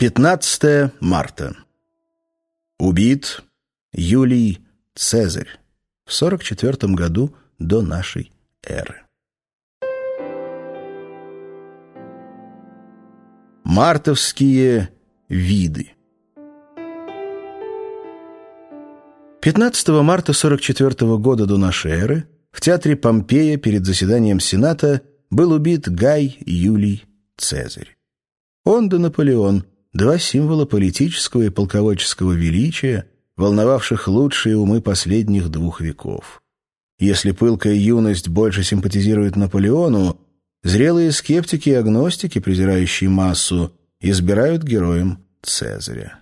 15 марта. Убит Юлий Цезарь в 44 году до нашей эры. Мартовские виды 15 марта 44 года до нашей эры в театре Помпея перед заседанием Сената был убит Гай Юлий Цезарь. Он да Наполеон – два символа политического и полководческого величия, волновавших лучшие умы последних двух веков. Если пылкая юность больше симпатизирует Наполеону, зрелые скептики и агностики, презирающие массу, избирают героем Цезаря.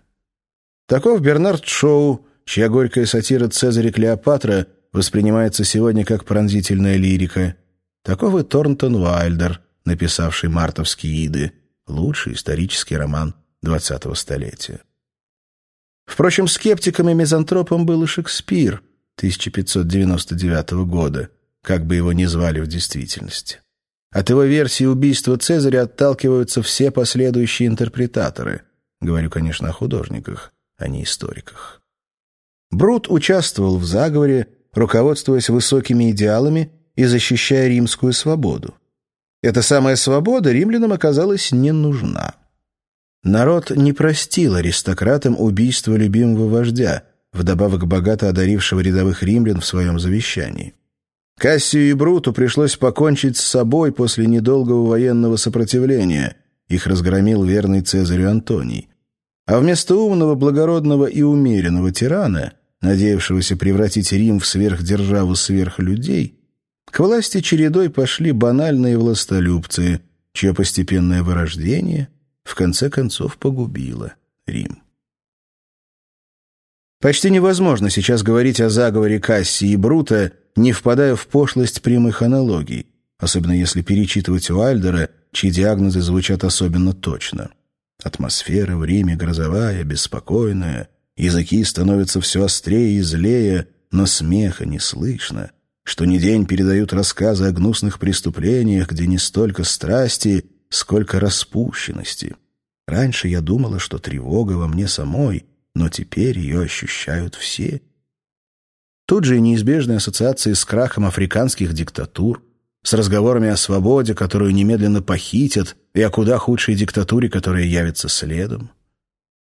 Таков Бернард Шоу, чья горькая сатира «Цезарь и Клеопатра» воспринимается сегодня как пронзительная лирика. Таков и Торнтон Уайльдер, написавший «Мартовские иды», лучший исторический роман XX столетия. Впрочем, скептиком и мизантропом был и Шекспир 1599 года, как бы его ни звали в действительности. От его версии убийства Цезаря отталкиваются все последующие интерпретаторы. Говорю, конечно, о художниках, а не историках. Брут участвовал в заговоре, руководствуясь высокими идеалами и защищая римскую свободу. Эта самая свобода римлянам оказалась не нужна. Народ не простил аристократам убийство любимого вождя, вдобавок богато одарившего рядовых римлян в своем завещании. Кассию и Бруту пришлось покончить с собой после недолгого военного сопротивления. Их разгромил верный Цезарю Антоний. А вместо умного, благородного и умеренного тирана, надеявшегося превратить Рим в сверхдержаву сверхлюдей, к власти чередой пошли банальные властолюбцы, чье постепенное вырождение – в конце концов погубила Рим. Почти невозможно сейчас говорить о заговоре Кассии и Брута, не впадая в пошлость прямых аналогий, особенно если перечитывать Уайльдера, чьи диагнозы звучат особенно точно. Атмосфера в Риме грозовая, беспокойная, языки становятся все острее и злее, но смеха не слышно, что ни день передают рассказы о гнусных преступлениях, где не столько страсти, сколько распущенности. Раньше я думала, что тревога во мне самой, но теперь ее ощущают все. Тут же и неизбежные ассоциации с крахом африканских диктатур, с разговорами о свободе, которую немедленно похитят, и о куда худшей диктатуре, которая явится следом.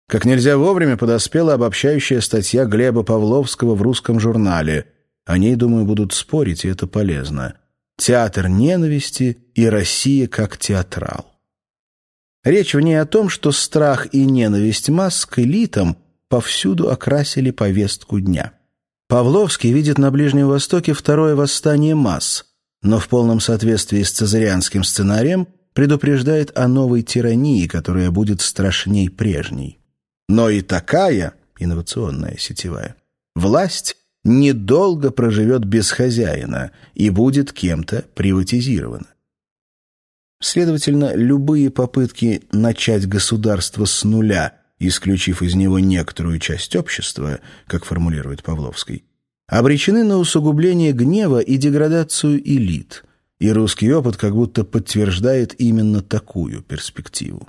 Как нельзя вовремя подоспела обобщающая статья Глеба Павловского в русском журнале. О ней, думаю, будут спорить, и это полезно. «Театр ненависти и Россия как театрал». Речь в ней о том, что страх и ненависть масс к элитам повсюду окрасили повестку дня. Павловский видит на Ближнем Востоке второе восстание масс, но в полном соответствии с цезарианским сценарием предупреждает о новой тирании, которая будет страшней прежней. Но и такая, инновационная сетевая, власть недолго проживет без хозяина и будет кем-то приватизирована. Следовательно, любые попытки начать государство с нуля, исключив из него некоторую часть общества, как формулирует Павловский, обречены на усугубление гнева и деградацию элит, и русский опыт как будто подтверждает именно такую перспективу.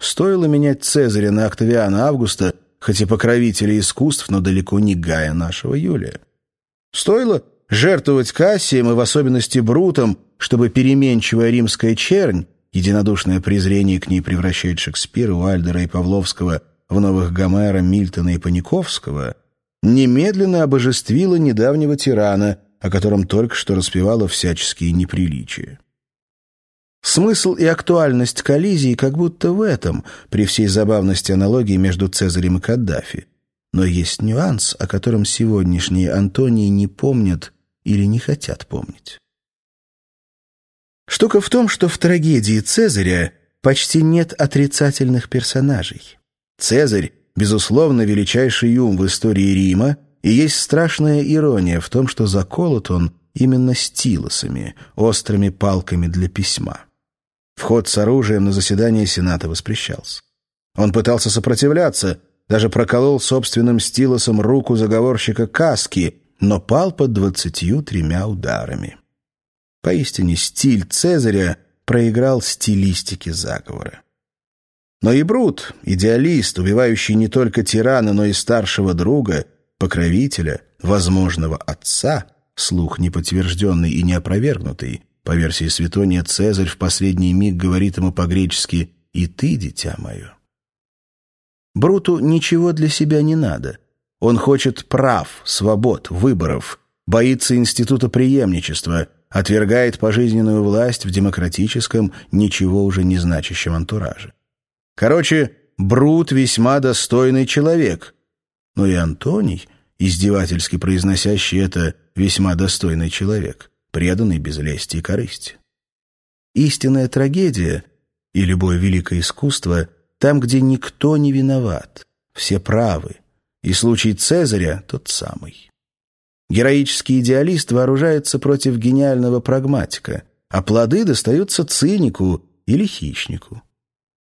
Стоило менять Цезаря на Октавиана Августа, хоть и покровителя искусств, но далеко не Гая нашего Юлия. Стоило жертвовать Кассием и в особенности Брутом, чтобы переменчивая римская чернь, единодушное презрение к ней превращает Шекспира, Уальдера и Павловского в новых Гомера, Мильтона и Паниковского, немедленно обожествила недавнего тирана, о котором только что распевала всяческие неприличия. Смысл и актуальность коллизии как будто в этом, при всей забавности аналогии между Цезарем и Каддафи. Но есть нюанс, о котором сегодняшние Антонии не помнят или не хотят помнить. Штука в том, что в трагедии Цезаря почти нет отрицательных персонажей. Цезарь, безусловно, величайший ум в истории Рима, и есть страшная ирония в том, что заколот он именно стилосами, острыми палками для письма. Вход с оружием на заседание Сената воспрещался. Он пытался сопротивляться, даже проколол собственным стилосом руку заговорщика Каски, но пал под двадцатью тремя ударами. Поистине стиль Цезаря проиграл стилистике заговора. Но и Брут, идеалист, убивающий не только тирана, но и старшего друга, покровителя, возможного отца, слух неподтвержденный и неопровергнутый, по версии Светония, Цезарь в последний миг говорит ему по-гречески «И ты, дитя мое». Бруту ничего для себя не надо. Он хочет прав, свобод, выборов, боится института преемничества, отвергает пожизненную власть в демократическом, ничего уже не значащем антураже. Короче, Брут весьма достойный человек. Но и Антоний, издевательски произносящий это «весьма достойный человек», преданный без лести и корысти. Истинная трагедия и любое великое искусство там, где никто не виноват, все правы, и случай Цезаря тот самый. Героический идеалист вооружается против гениального прагматика, а плоды достаются цинику или хищнику.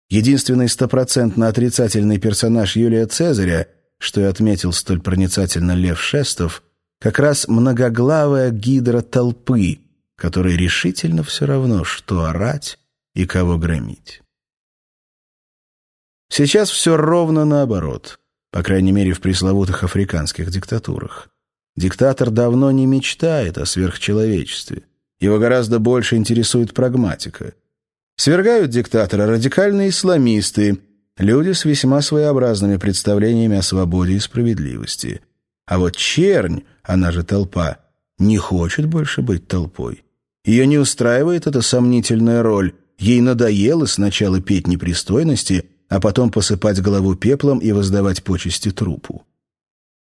Единственный стопроцентно отрицательный персонаж Юлия Цезаря, что и отметил столь проницательно Лев Шестов, как раз многоглавая гидра толпы, которой решительно все равно, что орать и кого громить. Сейчас все ровно наоборот, по крайней мере в пресловутых африканских диктатурах. Диктатор давно не мечтает о сверхчеловечестве. Его гораздо больше интересует прагматика. Свергают диктатора радикальные исламисты, люди с весьма своеобразными представлениями о свободе и справедливости. А вот чернь, она же толпа, не хочет больше быть толпой. Ее не устраивает эта сомнительная роль. Ей надоело сначала петь непристойности, а потом посыпать голову пеплом и воздавать почести трупу.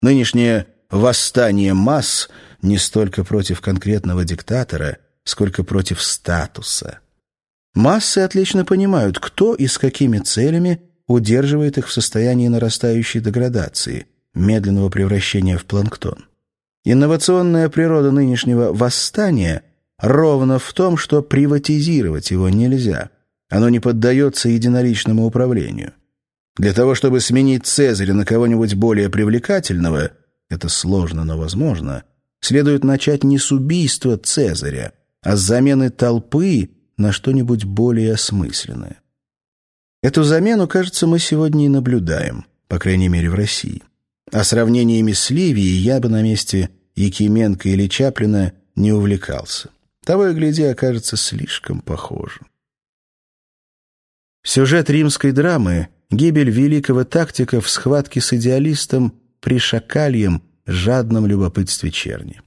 Нынешнее «восстание масс» не столько против конкретного диктатора, сколько против статуса – Массы отлично понимают, кто и с какими целями удерживает их в состоянии нарастающей деградации, медленного превращения в планктон. Инновационная природа нынешнего восстания ровно в том, что приватизировать его нельзя. Оно не поддается единоличному управлению. Для того, чтобы сменить Цезаря на кого-нибудь более привлекательного, это сложно, но возможно, следует начать не с убийства Цезаря, а с замены толпы на что-нибудь более осмысленное. Эту замену, кажется, мы сегодня и наблюдаем, по крайней мере в России. А сравнениями с Ливией я бы на месте Якименко или Чаплина не увлекался. Того и гляди, окажется слишком похожим. Сюжет римской драмы — гибель великого тактика в схватке с идеалистом при шакальем, жадном любопытстве черни.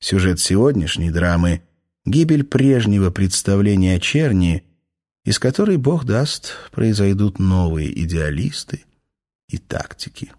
Сюжет сегодняшней драмы гибель прежнего представления о черни, из которой, Бог даст, произойдут новые идеалисты и тактики.